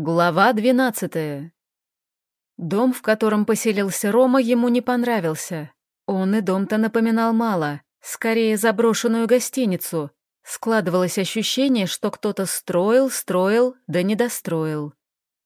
Глава двенадцатая. Дом, в котором поселился Рома, ему не понравился. Он и дом-то напоминал мало, скорее заброшенную гостиницу. Складывалось ощущение, что кто-то строил, строил, да не достроил.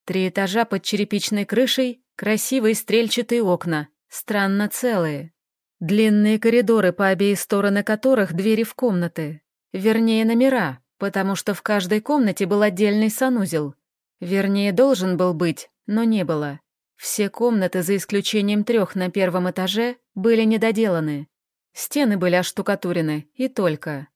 Три этажа под черепичной крышей, красивые стрельчатые окна, странно целые. Длинные коридоры, по обеи стороны которых двери в комнаты. Вернее, номера, потому что в каждой комнате был отдельный санузел — Вернее, должен был быть, но не было. Все комнаты, за исключением трех на первом этаже, были недоделаны. Стены были оштукатурены, и только.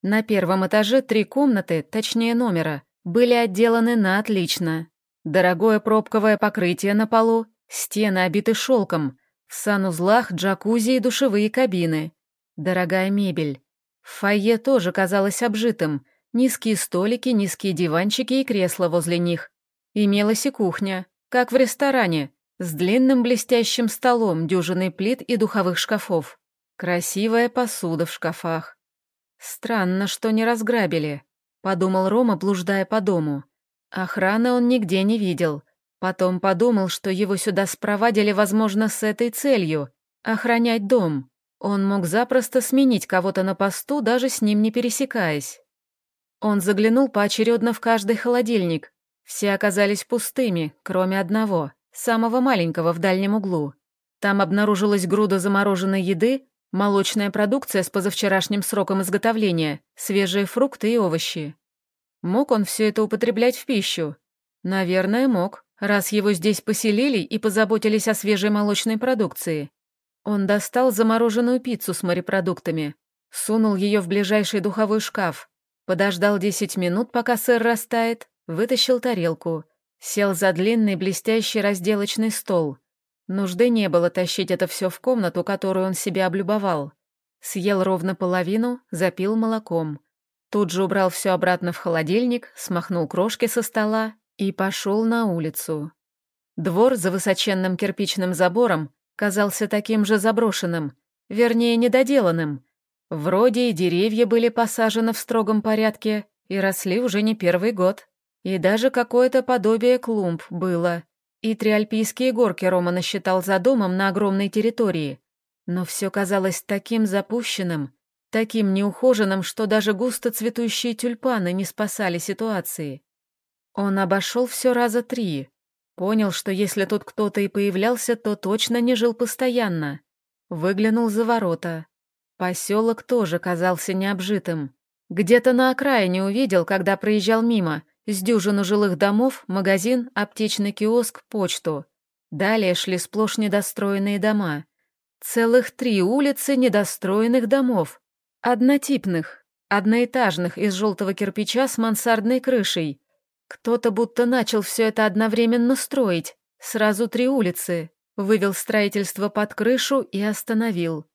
На первом этаже три комнаты, точнее номера, были отделаны на отлично. Дорогое пробковое покрытие на полу, стены обиты шелком, в санузлах джакузи и душевые кабины. Дорогая мебель. Фойе тоже казалось обжитым, Низкие столики, низкие диванчики и кресла возле них. Имелась и кухня, как в ресторане, с длинным блестящим столом, дюжиной плит и духовых шкафов. Красивая посуда в шкафах. Странно, что не разграбили, подумал Рома, блуждая по дому. Охраны он нигде не видел. Потом подумал, что его сюда спровадили, возможно, с этой целью — охранять дом. Он мог запросто сменить кого-то на посту, даже с ним не пересекаясь. Он заглянул поочередно в каждый холодильник. Все оказались пустыми, кроме одного, самого маленького в дальнем углу. Там обнаружилась груда замороженной еды, молочная продукция с позавчерашним сроком изготовления, свежие фрукты и овощи. Мог он все это употреблять в пищу? Наверное, мог, раз его здесь поселили и позаботились о свежей молочной продукции. Он достал замороженную пиццу с морепродуктами, сунул ее в ближайший духовой шкаф, Подождал десять минут, пока сыр растает, вытащил тарелку, сел за длинный блестящий разделочный стол. Нужды не было тащить это все в комнату, которую он себе облюбовал. Съел ровно половину, запил молоком. Тут же убрал все обратно в холодильник, смахнул крошки со стола и пошел на улицу. Двор за высоченным кирпичным забором казался таким же заброшенным, вернее, недоделанным, Вроде и деревья были посажены в строгом порядке и росли уже не первый год. И даже какое-то подобие клумб было. И три альпийские горки Рома насчитал за домом на огромной территории. Но все казалось таким запущенным, таким неухоженным, что даже густо цветущие тюльпаны не спасали ситуации. Он обошел все раза три. Понял, что если тут кто-то и появлялся, то точно не жил постоянно. Выглянул за ворота. Поселок тоже казался необжитым. Где-то на окраине увидел, когда проезжал мимо, с дюжину жилых домов, магазин, аптечный киоск, почту. Далее шли сплошь недостроенные дома. Целых три улицы недостроенных домов. Однотипных, одноэтажных из желтого кирпича с мансардной крышей. Кто-то будто начал все это одновременно строить. Сразу три улицы. Вывел строительство под крышу и остановил.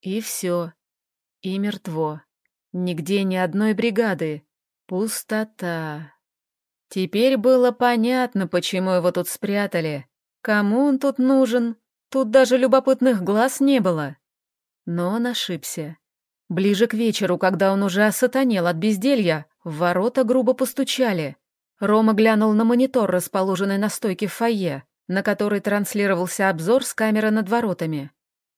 И все. И мертво. Нигде ни одной бригады. Пустота. Теперь было понятно, почему его тут спрятали. Кому он тут нужен? Тут даже любопытных глаз не было. Но он ошибся. Ближе к вечеру, когда он уже осатанел от безделья, в ворота грубо постучали. Рома глянул на монитор, расположенный на стойке в фойе, на который транслировался обзор с камеры над воротами.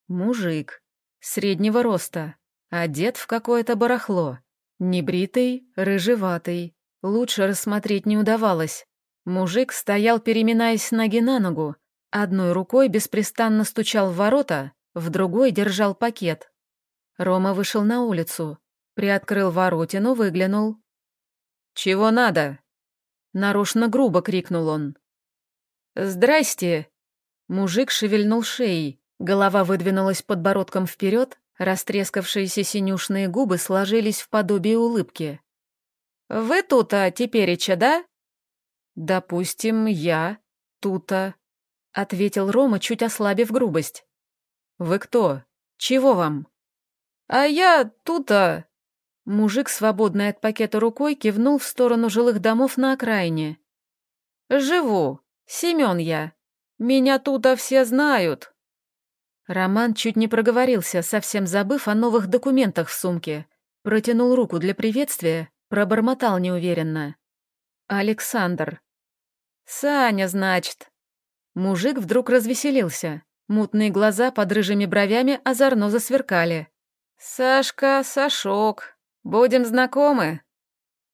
Мужик. Среднего роста, одет в какое-то барахло. Небритый, рыжеватый. Лучше рассмотреть не удавалось. Мужик стоял, переминаясь ноги на ногу. Одной рукой беспрестанно стучал в ворота, в другой держал пакет. Рома вышел на улицу, приоткрыл воротину, выглянул. «Чего надо?» Нарочно грубо крикнул он. «Здрасте!» Мужик шевельнул шеей, Голова выдвинулась подбородком вперед, растрескавшиеся синюшные губы сложились в подобие улыбки. «Вы тут-то тепереча, да?» «Допустим, я тут-то», — ответил Рома, чуть ослабив грубость. «Вы кто? Чего вам?» «А я тут-то...» Мужик, свободный от пакета рукой, кивнул в сторону жилых домов на окраине. «Живу. Семен я. Меня тут-то все знают. Роман чуть не проговорился, совсем забыв о новых документах в сумке. Протянул руку для приветствия, пробормотал неуверенно. «Александр». Саня, значит». Мужик вдруг развеселился. Мутные глаза под рыжими бровями озорно засверкали. «Сашка, Сашок, будем знакомы?»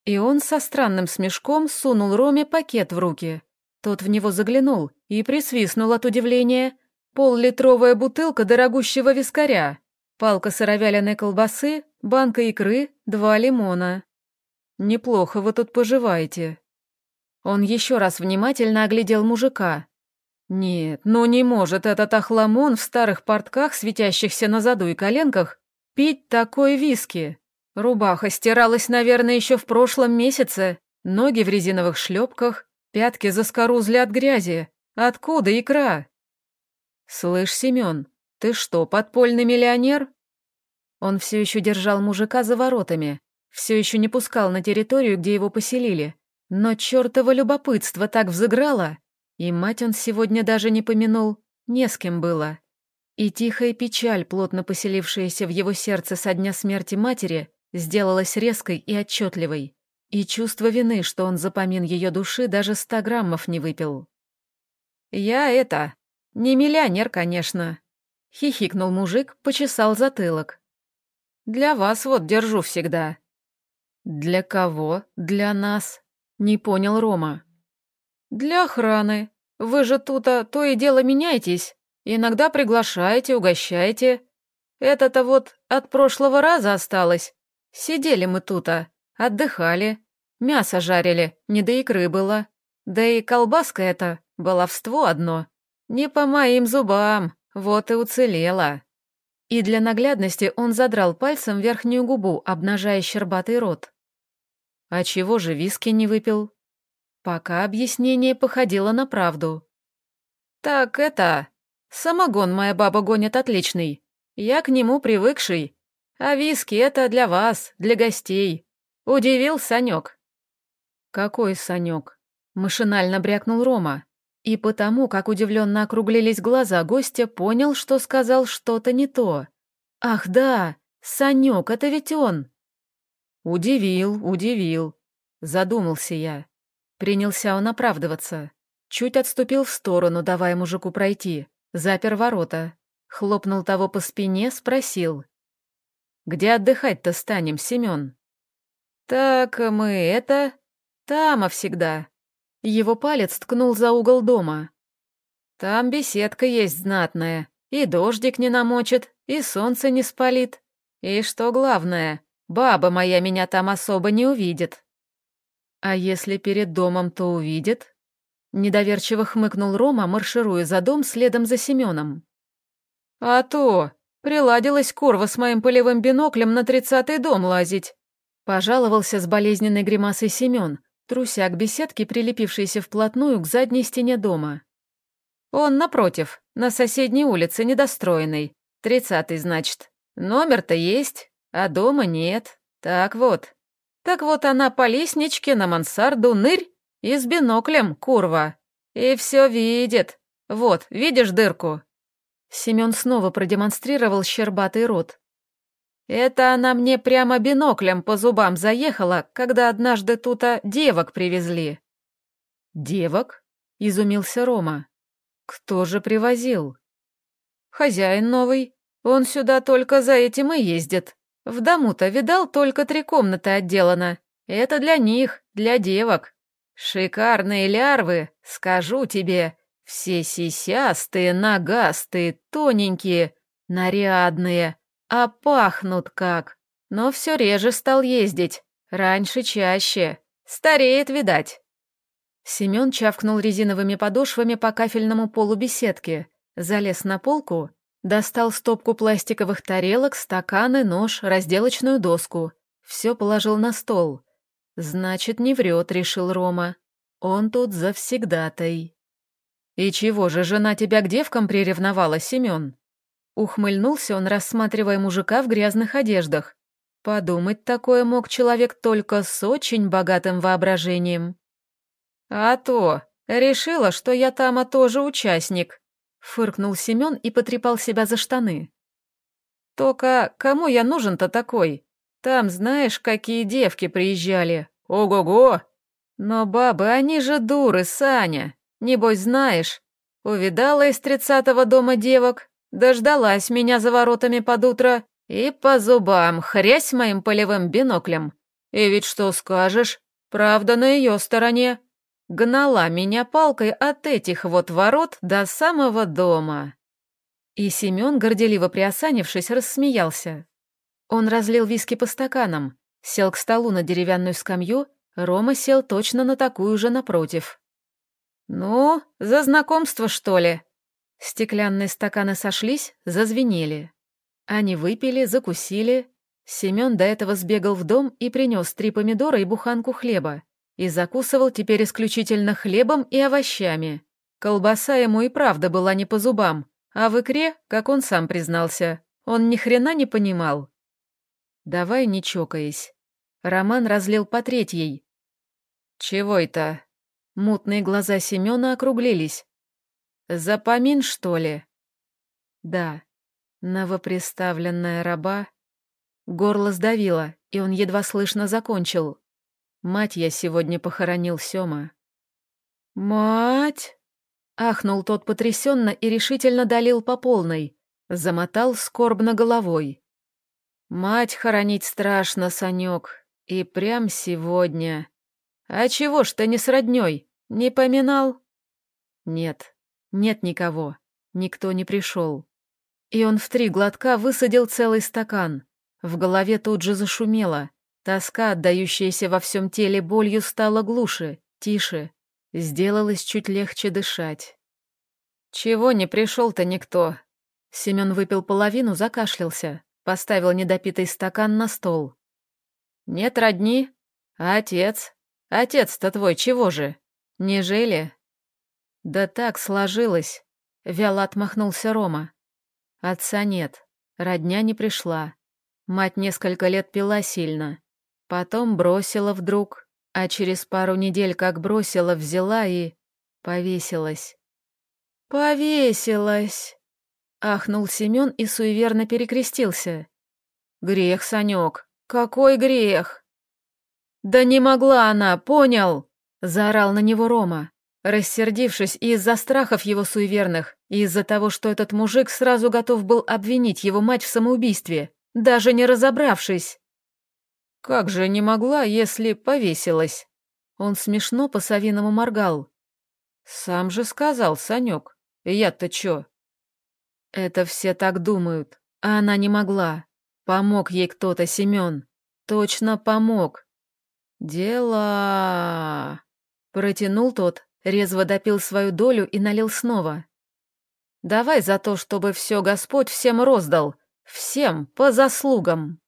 И он со странным смешком сунул Роме пакет в руки. Тот в него заглянул и присвистнул от удивления. Пол-литровая бутылка дорогущего вискаря, палка сыровяленой колбасы, банка икры, два лимона. «Неплохо вы тут поживаете». Он еще раз внимательно оглядел мужика. Нет, ну не может этот охламон в старых портках, светящихся на заду и коленках, пить такой виски. Рубаха стиралась, наверное, еще в прошлом месяце. Ноги в резиновых шлепках, пятки заскорузли от грязи. Откуда икра? Слышь, Семен, ты что, подпольный миллионер? Он все еще держал мужика за воротами, все еще не пускал на территорию, где его поселили. Но чертово любопытство так взыграло, и мать он сегодня даже не помянул, не с кем было. И тихая печаль, плотно поселившаяся в его сердце со дня смерти матери, сделалась резкой и отчетливой, и чувство вины, что он за помин ее души даже ста граммов не выпил. «Я это... не миллионер, конечно», — хихикнул мужик, почесал затылок. «Для вас вот держу всегда». «Для кого? Для нас?» — не понял Рома. «Для охраны. Вы же тут-то то и дело меняетесь. Иногда приглашаете, угощаете. Это-то вот от прошлого раза осталось. Сидели мы тут-то, отдыхали, мясо жарили, не до икры было. Да и колбаска эта, баловство одно. Не по моим зубам, вот и уцелела. И для наглядности он задрал пальцем верхнюю губу, обнажая щербатый рот. А чего же виски не выпил? Пока объяснение походило на правду. «Так это... Самогон моя баба гонит отличный. Я к нему привыкший. А виски это для вас, для гостей. Удивил Санек. Какой Санек? Машинально брякнул Рома. И потому, как удивленно округлились глаза гостя, понял, что сказал что-то не то. Ах да, Санек, это ведь он. Удивил, удивил. Задумался я. Принялся он оправдываться. Чуть отступил в сторону, давая мужику пройти. Запер ворота. Хлопнул того по спине, спросил. Где отдыхать-то станем, Семен? Так мы это... Тама всегда. Его палец ткнул за угол дома. Там беседка есть знатная, и дождик не намочит, и солнце не спалит. И что главное, баба моя меня там особо не увидит. А если перед домом, то увидит? Недоверчиво хмыкнул Рома, маршируя за дом следом за Семеном. А то, Приладилась курва с моим полевым биноклем на тридцатый дом лазить. Пожаловался с болезненной гримасой Семен, труся к беседке, прилепившейся вплотную к задней стене дома. Он напротив, на соседней улице, недостроенной. Тридцатый, значит. Номер-то есть, а дома нет. Так вот. Так вот она по лестничке на мансарду нырь и с биноклем, курва. И все видит. Вот, видишь дырку? Семен снова продемонстрировал щербатый рот. «Это она мне прямо биноклем по зубам заехала, когда однажды тута девок привезли». «Девок?» — изумился Рома. «Кто же привозил?» «Хозяин новый. Он сюда только за этим и ездит. В дому-то, видал, только три комнаты отделано. Это для них, для девок. Шикарные лярвы, скажу тебе. Все сисястые, ногастые, тоненькие, нарядные, а пахнут как. Но все реже стал ездить, раньше чаще. Стареет, видать. Семен чавкнул резиновыми подошвами по кафельному полу беседки, залез на полку, достал стопку пластиковых тарелок, стаканы, нож, разделочную доску. Все положил на стол. «Значит, не врет», — решил Рома. «Он тут завсегдатай». «И чего же жена тебя к девкам приревновала, Семен?» Ухмыльнулся он, рассматривая мужика в грязных одеждах. Подумать такое мог человек только с очень богатым воображением. «А то, решила, что я тама тоже участник», — фыркнул Семен и потрепал себя за штаны. «Только кому я нужен-то такой? Там знаешь, какие девки приезжали? Ого-го! Но бабы, они же дуры, Саня. Небось, знаешь. Увидала из тридцатого дома девок, дождалась меня за воротами под утро и по зубам хрясь моим полевым биноклем. И ведь что скажешь, правда на ее стороне. Гнала меня палкой от этих вот ворот до самого дома. И Семен, горделиво приосанившись, рассмеялся. Он разлил виски по стаканам, сел к столу на деревянную скамью, Рома сел точно на такую же напротив. «Ну, за знакомство, что ли?» Стеклянные стаканы сошлись, зазвенели. Они выпили, закусили. Семен до этого сбегал в дом и принес три помидора и буханку хлеба. И закусывал теперь исключительно хлебом и овощами. Колбаса ему и правда была не по зубам, а в икре, как он сам признался, он ни хрена не понимал. «Давай не чокаясь». Роман разлил по третьей. «Чего это?» Мутные глаза Семена округлились. «Запомин, что ли?» «Да». Новоприставленная раба. Горло сдавило, и он едва слышно закончил. «Мать я сегодня похоронил Сёма». «Мать?» Ахнул тот потрясенно и решительно долил по полной. Замотал скорбно головой. Мать хоронить страшно, Санек, и прям сегодня. А чего ж ты не с роднёй? Не поминал? Нет, нет никого. Никто не пришел. И он в три глотка высадил целый стакан. В голове тут же зашумело. Тоска, отдающаяся во всем теле болью, стала глуше, тише. Сделалось чуть легче дышать. «Чего не пришел-то никто?» Семен выпил половину, закашлялся. Поставил недопитый стакан на стол. «Нет родни? А отец? Отец-то твой чего же? Не жили?» «Да так сложилось», — вяло отмахнулся Рома. «Отца нет, родня не пришла. Мать несколько лет пила сильно. Потом бросила вдруг, а через пару недель как бросила, взяла и... повесилась». «Повесилась!» Ахнул Семен и суеверно перекрестился. «Грех, Санек, какой грех?» «Да не могла она, понял!» — заорал на него Рома, рассердившись из-за страхов его суеверных, и из-за того, что этот мужик сразу готов был обвинить его мать в самоубийстве, даже не разобравшись. «Как же не могла, если повесилась?» Он смешно по-совиному моргал. «Сам же сказал, Санек. Я-то чё?» Это все так думают, а она не могла. Помог ей кто-то, Семен. Точно помог. Дела... Протянул тот, резво допил свою долю и налил снова. Давай за то, чтобы все Господь всем роздал. Всем, по заслугам.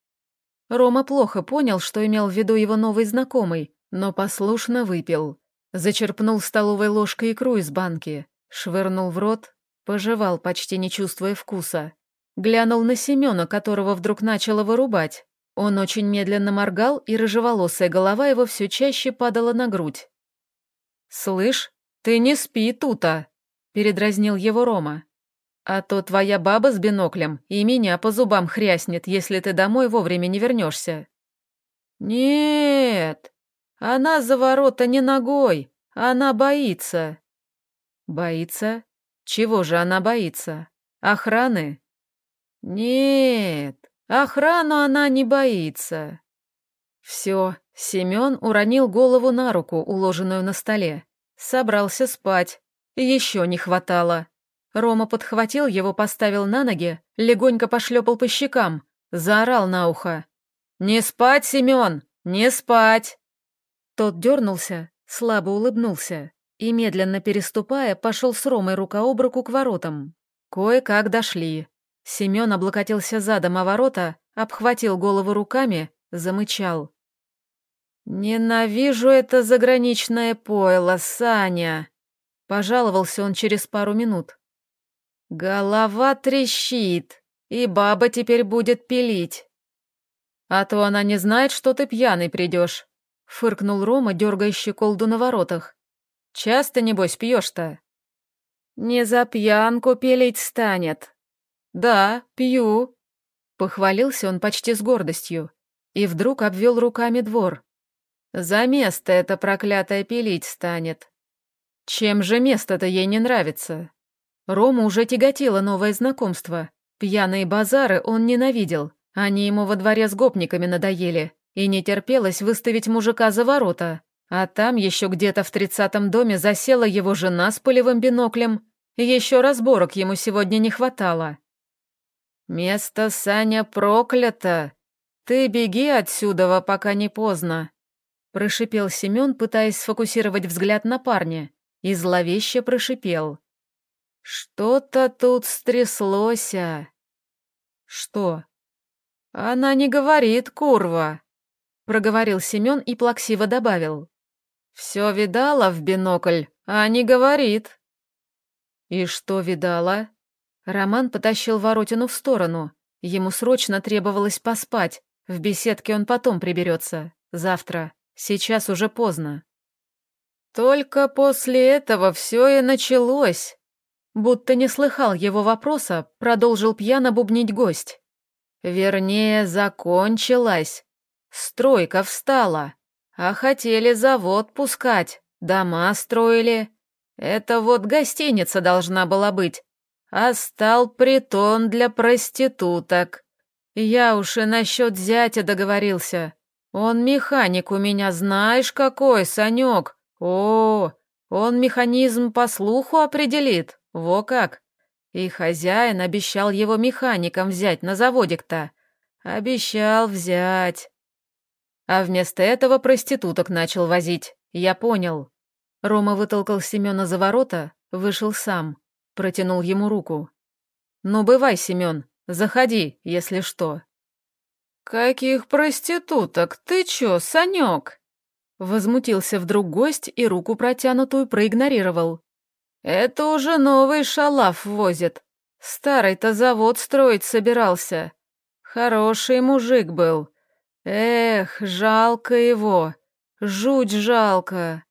Рома плохо понял, что имел в виду его новый знакомый, но послушно выпил. Зачерпнул столовой ложкой икру из банки, швырнул в рот, Пожевал, почти не чувствуя вкуса. Глянул на Семена, которого вдруг начало вырубать. Он очень медленно моргал, и рыжеволосая голова его все чаще падала на грудь. «Слышь, ты не спи тута!» — передразнил его Рома. «А то твоя баба с биноклем и меня по зубам хряснет, если ты домой вовремя не вернешься». «Нет, она за ворота не ногой, она боится». «Боится? Чего же она боится? Охраны? Нет, охрану она не боится. Все, Семен уронил голову на руку, уложенную на столе. Собрался спать. Еще не хватало. Рома подхватил его, поставил на ноги, легонько пошлепал по щекам, заорал на ухо. «Не спать, Семен! Не спать!» Тот дернулся, слабо улыбнулся и, медленно переступая, пошел с Ромой рука об руку к воротам. Кое-как дошли. Семен облокотился задом о ворота, обхватил голову руками, замычал. «Ненавижу это заграничное пойло, Саня!» Пожаловался он через пару минут. «Голова трещит, и баба теперь будет пилить». «А то она не знает, что ты пьяный придешь», — фыркнул Рома, дергая щеколду на воротах. Часто, небось, пьешь-то?» «Не за пьянку пилить станет». «Да, пью», — похвалился он почти с гордостью и вдруг обвел руками двор. За место это проклятое пилить станет. Чем же место-то ей не нравится? Рому уже тяготило новое знакомство. Пьяные базары он ненавидел. Они ему во дворе с гопниками надоели. И не терпелось выставить мужика за ворота. А там еще где-то в тридцатом доме засела его жена с полевым биноклем. Еще разборок ему сегодня не хватало. «Место, Саня, проклято! Ты беги отсюда, пока не поздно!» Прошипел Семен, пытаясь сфокусировать взгляд на парня, и зловеще прошипел. «Что-то тут стряслось, а?» «Что?» «Она не говорит, курва», — проговорил Семен и плаксиво добавил. «Все видала в бинокль, а не говорит». «И что видала?» Роман потащил Воротину в сторону. Ему срочно требовалось поспать. В беседке он потом приберется. Завтра. Сейчас уже поздно. Только после этого все и началось. Будто не слыхал его вопроса, продолжил пьяно бубнить гость. Вернее, закончилась. Стройка встала. А хотели завод пускать, дома строили. Это вот гостиница должна была быть. А стал притон для проституток. Я уж и насчет зятя договорился. Он механик у меня, знаешь какой, Санек. О, он механизм по слуху определит. Во как! И хозяин обещал его механиком взять на заводик-то. Обещал взять. А вместо этого проституток начал возить. Я понял. Рома вытолкал Семена за ворота, вышел сам, протянул ему руку. «Ну, бывай, Семен, заходи, если что». «Каких проституток? Ты чё, Санек?» Возмутился вдруг гость и руку протянутую проигнорировал. Это уже новый шалав возит. Старый-то завод строить собирался. Хороший мужик был. Эх, жалко его. Жуть жалко.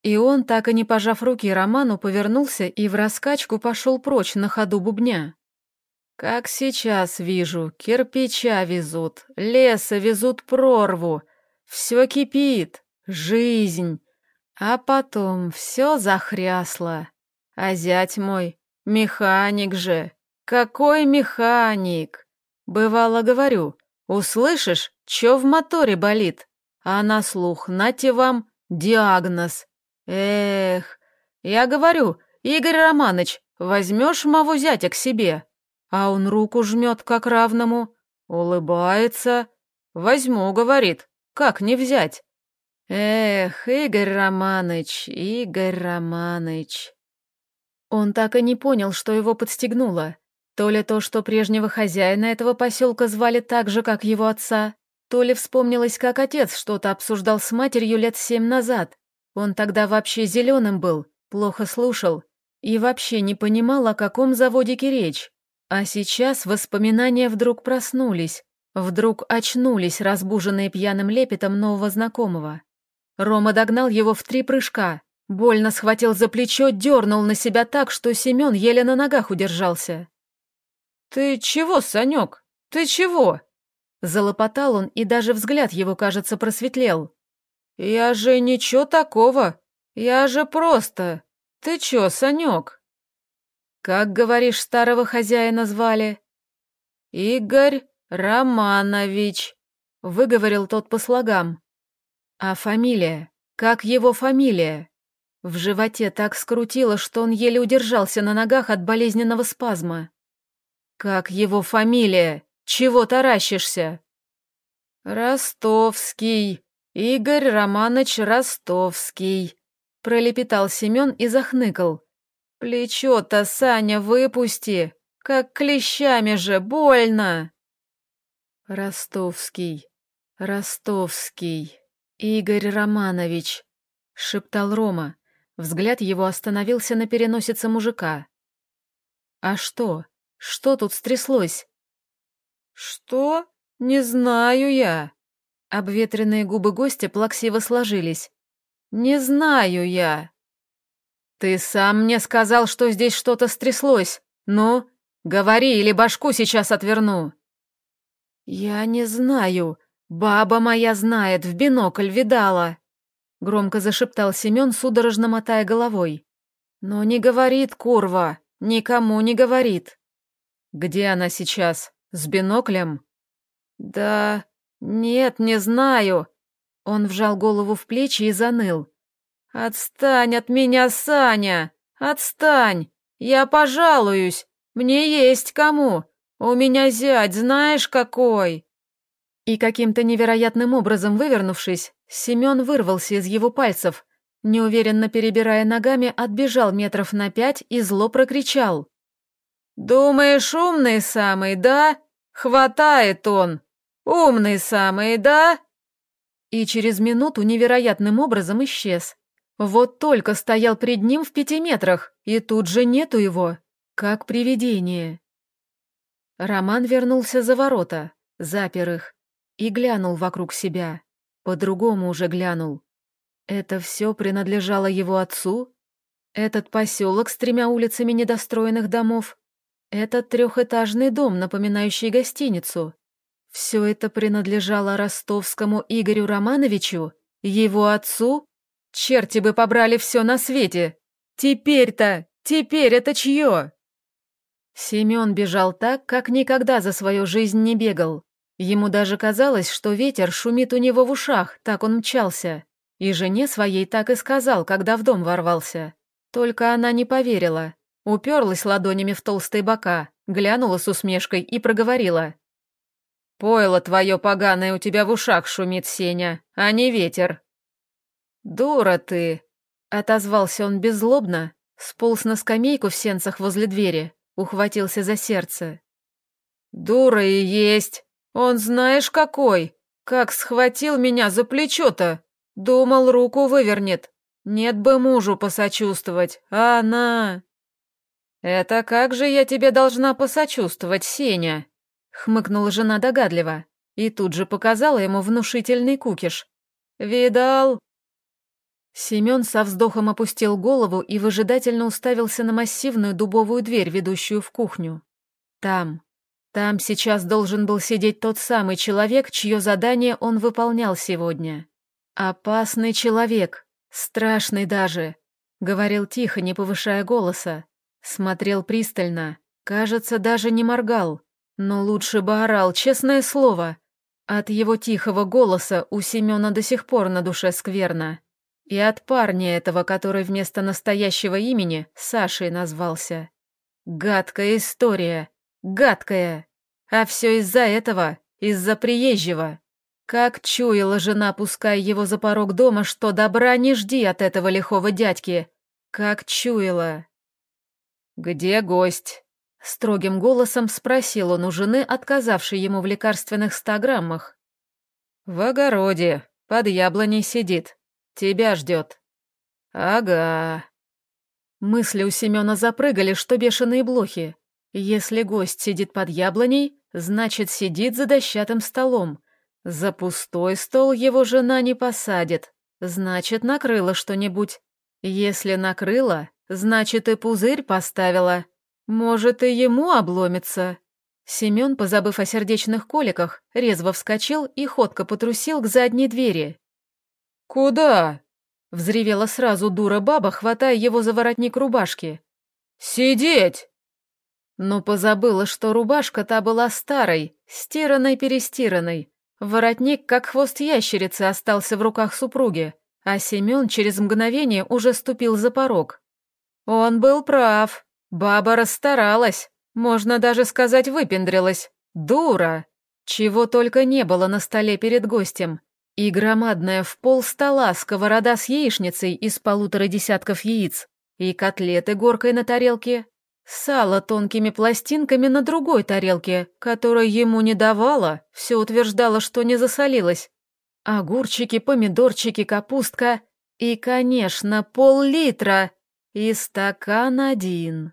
И он, так и не пожав руки Роману, повернулся и в раскачку пошел прочь на ходу бубня. Как сейчас вижу, кирпича везут, леса везут прорву. Все кипит, жизнь. А потом все захрясло. А зять мой, механик же. Какой механик? Бывало говорю, услышишь, чё в моторе болит? А на слух, нате вам, диагноз. Эх, я говорю, Игорь Романович, возьмешь моего зятя к себе? А он руку жмет как равному, улыбается. Возьму, говорит, как не взять? Эх, Игорь Романович, Игорь Романович. Он так и не понял, что его подстегнуло. То ли то, что прежнего хозяина этого поселка звали так же, как его отца, то ли вспомнилось, как отец что-то обсуждал с матерью лет семь назад. Он тогда вообще зеленым был, плохо слушал и вообще не понимал, о каком заводике речь. А сейчас воспоминания вдруг проснулись, вдруг очнулись, разбуженные пьяным лепетом нового знакомого. Рома догнал его в три прыжка, Больно схватил за плечо, дернул на себя так, что Семен еле на ногах удержался. «Ты чего, Санек? Ты чего?» Залопотал он, и даже взгляд его, кажется, просветлел. «Я же ничего такого. Я же просто. Ты чё, Санек?» «Как, говоришь, старого хозяина звали?» «Игорь Романович», — выговорил тот по слогам. «А фамилия? Как его фамилия?» В животе так скрутило, что он еле удержался на ногах от болезненного спазма. «Как его фамилия? Чего таращишься?» «Ростовский. Игорь Романович Ростовский», — пролепетал Семен и захныкал. «Плечо-то, Саня, выпусти! Как клещами же, больно!» «Ростовский, Ростовский, Игорь Романович», — шептал Рома. Взгляд его остановился на переносице мужика. «А что? Что тут стряслось?» «Что? Не знаю я». Обветренные губы гостя плаксиво сложились. «Не знаю я». «Ты сам мне сказал, что здесь что-то стряслось. Ну, говори, или башку сейчас отверну». «Я не знаю. Баба моя знает, в бинокль видала!» Громко зашептал Семен, судорожно мотая головой. «Но не говорит, курва, никому не говорит». «Где она сейчас? С биноклем?» «Да... нет, не знаю». Он вжал голову в плечи и заныл. «Отстань от меня, Саня! Отстань! Я пожалуюсь! Мне есть кому! У меня зять знаешь какой!» И каким-то невероятным образом вывернувшись, Семен вырвался из его пальцев, неуверенно перебирая ногами, отбежал метров на пять и зло прокричал. «Думаешь, умный самый, да? Хватает он! Умный самый, да?» И через минуту невероятным образом исчез. Вот только стоял пред ним в пяти метрах, и тут же нету его, как привидение. Роман вернулся за ворота, запер их, и глянул вокруг себя. По-другому уже глянул. Это все принадлежало его отцу? Этот поселок с тремя улицами недостроенных домов? Этот трехэтажный дом, напоминающий гостиницу? Все это принадлежало ростовскому Игорю Романовичу? Его отцу? Черти бы побрали все на свете! Теперь-то, теперь это чье? Семен бежал так, как никогда за свою жизнь не бегал. Ему даже казалось, что ветер шумит у него в ушах, так он мчался. И жене своей так и сказал, когда в дом ворвался. Только она не поверила. Уперлась ладонями в толстые бока, глянула с усмешкой и проговорила. «Пойло твое поганое у тебя в ушах шумит, Сеня, а не ветер». «Дура ты!» — отозвался он беззлобно, сполз на скамейку в сенцах возле двери, ухватился за сердце. «Дура и есть!» Он знаешь какой? Как схватил меня за плечо-то? Думал, руку вывернет. Нет бы мужу посочувствовать, а она... «Это как же я тебе должна посочувствовать, Сеня?» Хмыкнула жена догадливо и тут же показала ему внушительный кукиш. «Видал?» Семен со вздохом опустил голову и выжидательно уставился на массивную дубовую дверь, ведущую в кухню. Там, там сейчас должен был сидеть тот самый человек, чье задание он выполнял сегодня. Опасный человек, страшный даже. Говорил тихо, не повышая голоса. Смотрел пристально, кажется, даже не моргал. Но лучше бы орал, честное слово. От его тихого голоса у Семена до сих пор на душе скверно. И от парня этого, который вместо настоящего имени Сашей назвался. Гадкая история. Гадкая. А все из-за этого, из-за приезжего. Как чуяла жена, пуская его за порог дома, что добра не жди от этого лихого дядьки. Как чуяла. «Где гость?» Строгим голосом спросил он у жены, отказавшей ему в лекарственных ста граммах. «В огороде, под яблоней сидит. Тебя ждет». «Ага». Мысли у Семена запрыгали, что бешеные блохи. Если гость сидит под яблоней, значит, сидит за дощатым столом. За пустой стол его жена не посадит, значит, накрыла что-нибудь. Если накрыла, значит, и пузырь поставила. Может, и ему обломится. Семен, позабыв о сердечных коликах, резво вскочил и ходко потрусил к задней двери. «Куда?» — взревела сразу дура баба, хватая его за воротник рубашки. «Сидеть!» Но позабыла, что рубашка та была старой, стиранной-перестиранной. Воротник, как хвост ящерицы, остался в руках супруги, а Семен через мгновение уже ступил за порог. Он был прав. Баба расстаралась, можно даже сказать, выпендрилась. Дура! Чего только не было на столе перед гостем. И громадная в пол стола сковорода с яичницей из полутора десятков яиц, и котлеты горкой на тарелке, Сало тонкими пластинками на другой тарелке, которая ему не давала, все утверждала, что не засолилось. Огурчики, помидорчики, капустка и, конечно, пол-литра и стакан один.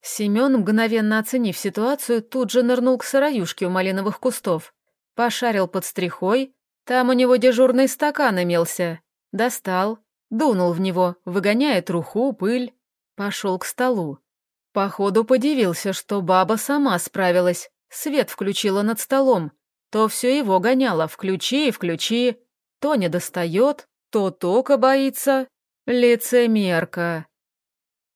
Семен, мгновенно оценив ситуацию, тут же нырнул к сыроюшке у малиновых кустов. Пошарил под стрихой, там у него дежурный стакан имелся. Достал, дунул в него, выгоняя труху, пыль. Пошел к столу. Походу подивился, что баба сама справилась, свет включила над столом. то все его гоняло, включи и включи. То не достает, то тока боится. Лицемерка.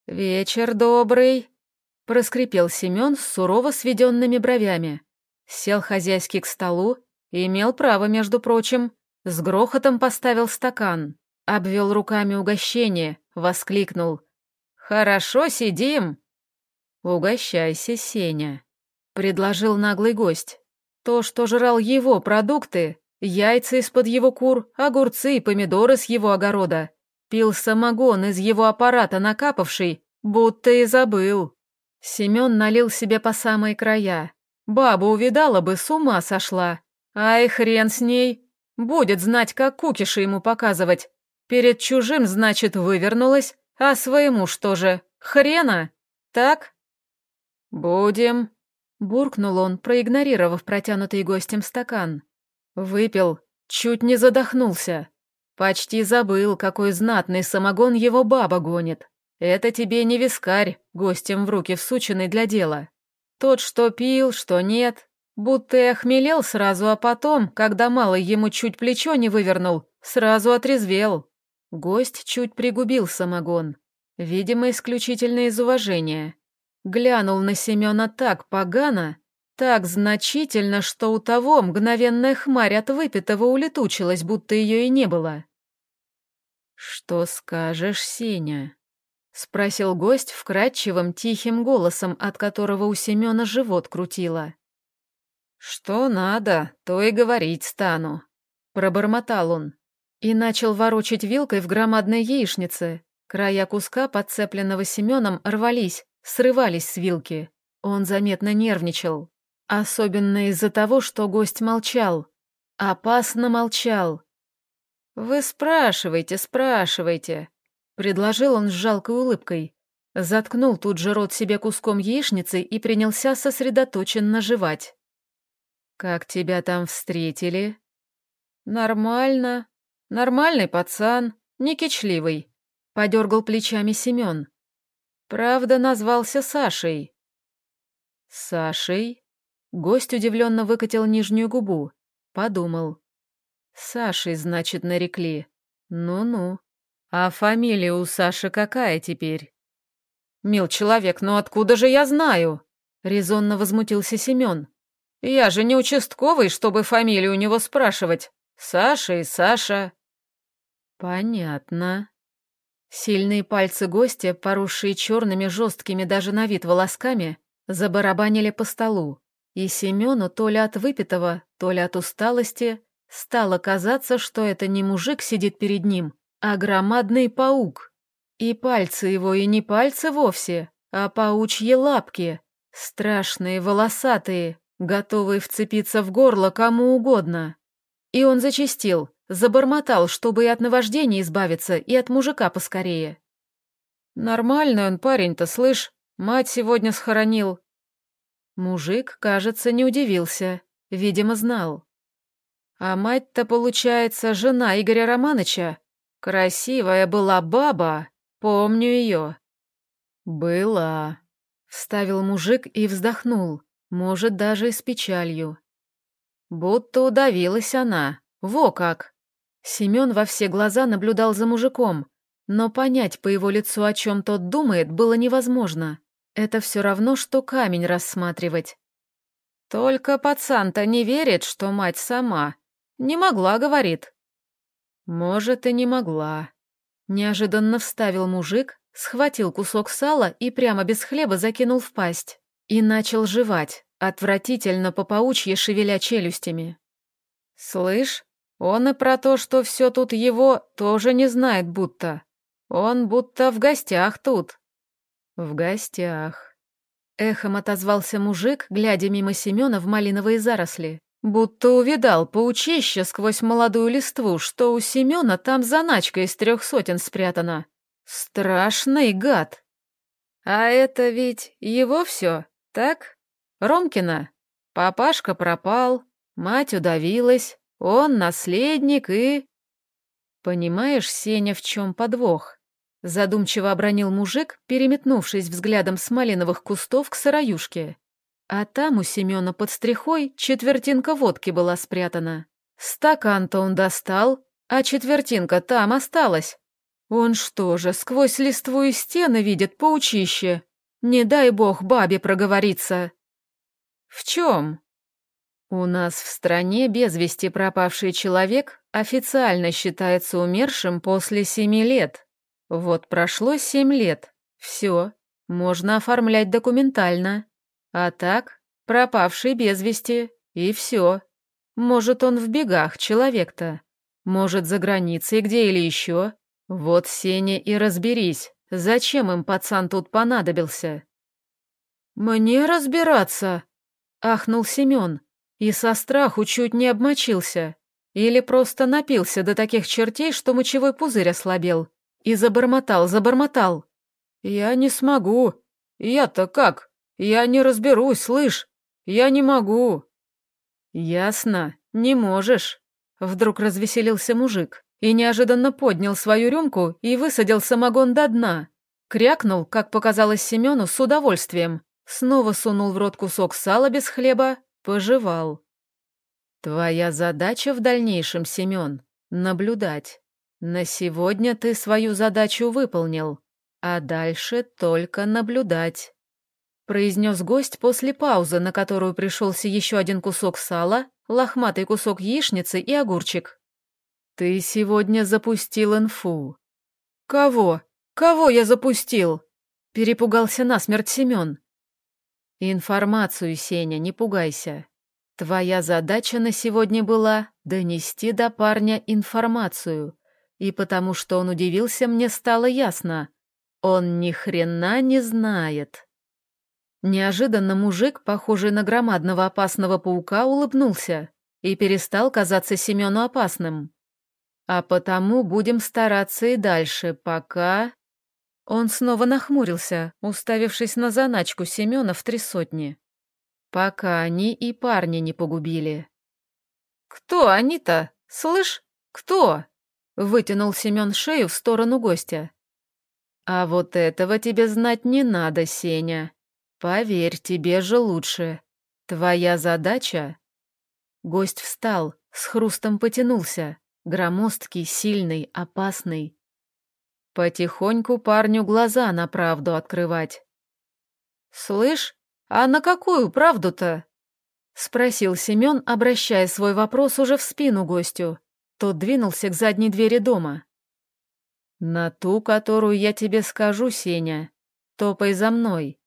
«Вечер добрый», — проскрипел Семен с сурово сведенными бровями. Сел хозяйский к столу, имел право, между прочим, с грохотом поставил стакан, обвел руками угощение, воскликнул. «Хорошо сидим!» «Угощайся, Сеня», — предложил наглый гость. То, что жрал его продукты, яйца из-под его кур, огурцы и помидоры с его огорода, пил самогон из его аппарата накапавший, будто и забыл. Семен налил себе по самые края. Баба увидала бы, с ума сошла. Ай, хрен с ней. Будет знать, как кукиши ему показывать. Перед чужим, значит, вывернулась, а своему что же, хрена? Так? «Будем», — буркнул он, проигнорировав протянутый гостем стакан. Выпил, чуть не задохнулся. Почти забыл, какой знатный самогон его баба гонит. Это тебе не вискарь, гостем в руки всученный для дела. Тот, что пил, что нет, будто и охмелел сразу, а потом, когда малый ему чуть плечо не вывернул, сразу отрезвел. Гость чуть пригубил самогон, видимо, исключительно из уважения. Глянул на Семена так погано, так значительно, что у того мгновенная хмарь от выпитого улетучилась, будто ее и не было. «Что скажешь, Сеня?» — спросил гость вкрадчивым тихим голосом, от которого у Семена живот крутило. «Что надо, то и говорить стану», — пробормотал он и начал ворочать вилкой в громадной яичнице. Края куска, подцепленного Семеном, рвались, срывались с вилки. Он заметно нервничал. Особенно из-за того, что гость молчал. Опасно молчал. «Вы спрашивайте, спрашивайте», — предложил он с жалкой улыбкой. Заткнул тут же рот себе куском яичницы и принялся сосредоточенно жевать. «Как тебя там встретили?» «Нормально. Нормальный пацан, не кичливый», — подергал плечами Семен. Правда, назвался Сашей. Сашей? Гость удивленно выкатил нижнюю губу. Подумал. Сашей, значит, нарекли. Ну-ну. А фамилия у Саши какая теперь? Мил человек, ну откуда же я знаю? Резонно возмутился Семен. Я же не участковый, чтобы фамилию у него спрашивать. Саша и Саша. Понятно. Сильные пальцы гостя, поросшие черными жесткими даже на вид волосками, забарабанили по столу, и Семену то ли от выпитого, то ли от усталости стало казаться, что это не мужик сидит перед ним, а громадный паук. И пальцы его и не пальцы вовсе, а паучьи лапки, страшные, волосатые, готовые вцепиться в горло кому угодно. И он зачистил, Забормотал, чтобы и от наваждения избавиться, и от мужика поскорее. Нормальный он парень-то, слышь, мать сегодня схоронил. Мужик, кажется, не удивился, видимо, знал. А мать-то, получается, жена Игоря Романыча. Красивая была баба, помню ее. Была. Вставил мужик и вздохнул, может, даже и с печалью. Будто удавилась она, во как. Семен во все глаза наблюдал за мужиком, но понять по его лицу, о чем тот думает, было невозможно. Это все равно, что камень рассматривать. Только пацан-то не верит, что мать сама. Не могла, говорит. Может, и не могла. Неожиданно вставил мужик, схватил кусок сала и прямо без хлеба закинул в пасть. И начал жевать, отвратительно по паучье шевеля челюстями. «Слышь, он и про то, что все тут его, тоже не знает будто. Он будто в гостях тут. В гостях. Эхом отозвался мужик, глядя мимо Семена в малиновые заросли. Будто увидал паучище сквозь молодую листву, что у Семена там заначка из трех сотен спрятана. Страшный гад. А это ведь его все, так? Ромкина? Папашка пропал, мать удавилась, он наследник и... Понимаешь, Сеня, в чем подвох? Задумчиво обронил мужик, переметнувшись взглядом с малиновых кустов к сыроюшке. А там у Семена под стрихой четвертинка водки была спрятана. Стакан-то он достал, а четвертинка там осталась. Он что же, сквозь листву и стены видит паучище? Не дай бог бабе проговориться. В чем? У нас в стране без вести пропавший человек официально считается умершим после семи лет. Вот прошло семь лет. Все, можно оформлять документально. А так, пропавший без вести, и все. Может, он в бегах, человек-то. Может, за границей где или еще. Вот, Сеня, и разберись, зачем им пацан тут понадобился. «Мне разбираться?» — ахнул Семен и со страху чуть не обмочился. Или просто напился до таких чертей, что мочевой пузырь ослабел. И забормотал, забормотал. «Я не смогу. Я-то как? Я не разберусь, слышь? Я не могу». «Ясно, не можешь». Вдруг развеселился мужик и неожиданно поднял свою рюмку и высадил самогон до дна. Крякнул, как показалось Семену, с удовольствием. Снова сунул в рот кусок сала без хлеба, пожевал. «Твоя задача в дальнейшем, Семен, наблюдать. На сегодня ты свою задачу выполнил, а дальше только наблюдать», — произнес гость после паузы, на которую пришелся еще один кусок сала, лохматый кусок яичницы и огурчик. «Ты сегодня запустил инфу». «Кого? Кого я запустил?» — перепугался насмерть Семен. «Информацию, Сеня, не пугайся. Твоя задача на сегодня была донести до парня информацию, и потому что он удивился, мне стало ясно. Он ни хрена не знает. Неожиданно мужик, похожий на громадного опасного паука, улыбнулся и перестал казаться Семену опасным. А потому будем стараться и дальше, пока... Он снова нахмурился, уставившись на заначку Семена в три сотни пока они и парня не погубили. «Кто они-то? Слышь, кто?» — вытянул Семен шею в сторону гостя. «А вот этого тебе знать не надо, Сеня. Поверь, тебе же лучше. Твоя задача...» Гость встал, с хрустом потянулся, громоздкий, сильный, опасный. Потихоньку парню глаза на правду открывать. «Слышь, «А на какую правду-то?» — спросил Семен, обращая свой вопрос уже в спину гостю. Тот двинулся к задней двери дома. «На ту, которую я тебе скажу, Сеня. Топай за мной».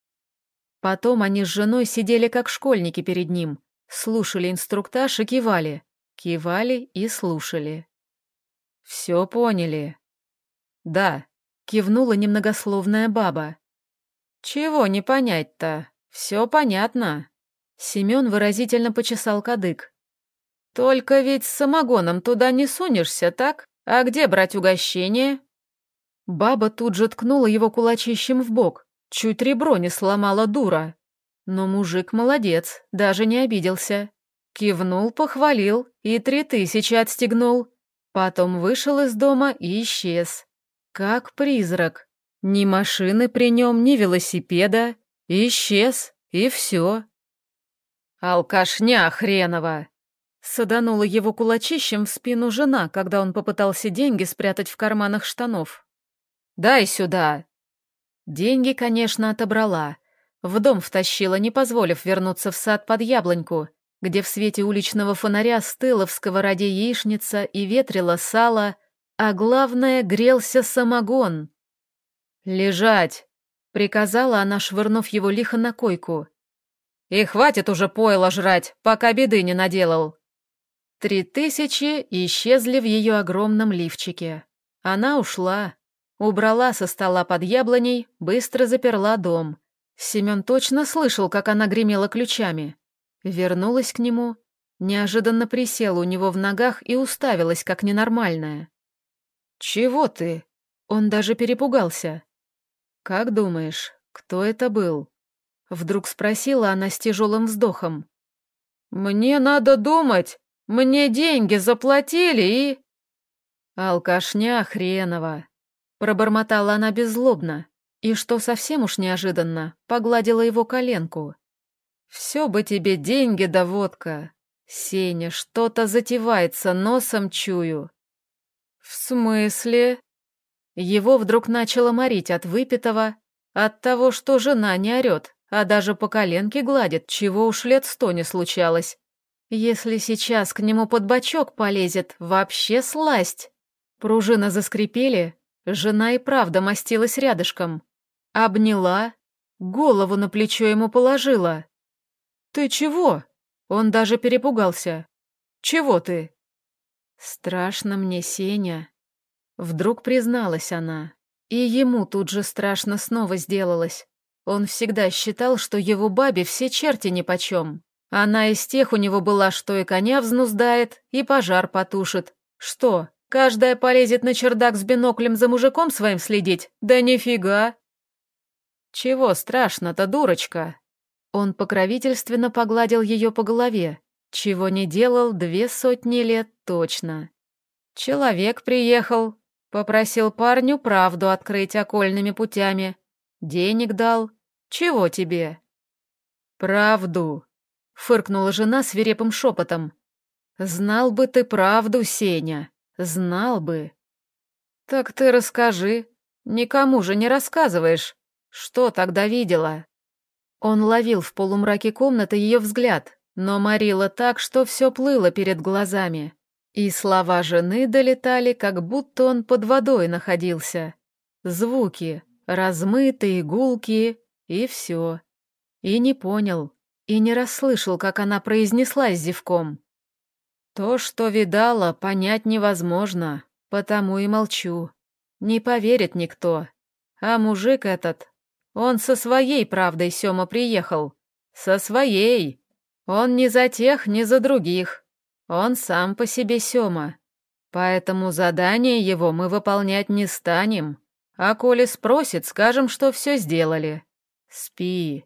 Потом они с женой сидели как школьники перед ним, слушали инструктаж и кивали. Кивали и слушали. «Все поняли?» «Да», — кивнула немногословная баба. «Чего не понять-то?» «Все понятно». Семен выразительно почесал кадык. «Только ведь с самогоном туда не сунешься, так? А где брать угощение?» Баба тут же ткнула его кулачищем в бок, чуть ребро не сломала дура. Но мужик молодец, даже не обиделся. Кивнул, похвалил и три тысячи отстегнул. Потом вышел из дома и исчез. Как призрак. Ни машины при нем, ни велосипеда, Исчез, и все. «Алкашня хренова!» Саданула его кулачищем в спину жена, когда он попытался деньги спрятать в карманах штанов. «Дай сюда!» Деньги, конечно, отобрала. В дом втащила, не позволив вернуться в сад под яблоньку, где в свете уличного фонаря стыла в сковороде яичница и ветрила сало, а главное, грелся самогон. «Лежать!» Приказала она, швырнув его лихо на койку. «И хватит уже пойло жрать, пока беды не наделал!» Три тысячи исчезли в ее огромном лифчике. Она ушла. Убрала со стола под яблоней, быстро заперла дом. Семен точно слышал, как она гремела ключами. Вернулась к нему, неожиданно присела у него в ногах и уставилась, как ненормальная. «Чего ты?» Он даже перепугался. «Как думаешь, кто это был?» Вдруг спросила она с тяжелым вздохом. «Мне надо думать! Мне деньги заплатили и...» «Алкашня хренова!» Пробормотала она беззлобно и, что совсем уж неожиданно, погладила его коленку. Все бы тебе деньги да водка. Сеня, что-то затевается, носом чую. В смысле? Его вдруг начало морить от выпитого, от того, что жена не орет, а даже по коленке гладит, чего уж лет сто не случалось. Если сейчас к нему под бочок полезет, вообще сласть. Пружины заскрипели, жена и правда мастилась рядышком. Обняла, голову на плечо ему положила. «Ты чего?» Он даже перепугался. «Чего ты?» «Страшно мне, Сеня». Вдруг призналась она. И ему тут же страшно снова сделалось. Он всегда считал, что его бабе все черти нипочем. Она из тех у него была, что и коня взнуздает, и пожар потушит. Что, каждая полезет на чердак с биноклем за мужиком своим следить? Да нифига! Чего страшно-то, дурочка? Он покровительственно погладил ее по голове, чего не делал две сотни лет точно. Человек приехал, попросил парню правду открыть окольными путями. Денег дал. Чего тебе? Правду, фыркнула жена свирепым шепотом. Знал бы ты правду, Сеня, знал бы. Так ты расскажи, никому же не рассказываешь. Что тогда видела? Он ловил в полумраке комнаты ее взгляд, но морила так, что все плыло перед глазами. И слова жены долетали, как будто он под водой находился. Звуки, размытые, гулкие, и все. И не понял, и не расслышал, как она произнесла с зевком. То, что видала, понять невозможно, потому и молчу. Не поверит никто. А мужик этот он со своей правдой Сёма приехал. Со своей. Он не за тех, не за других. Он сам по себе Сёма. Поэтому задание его мы выполнять не станем. А коли спросит, скажем, что все сделали. Спи.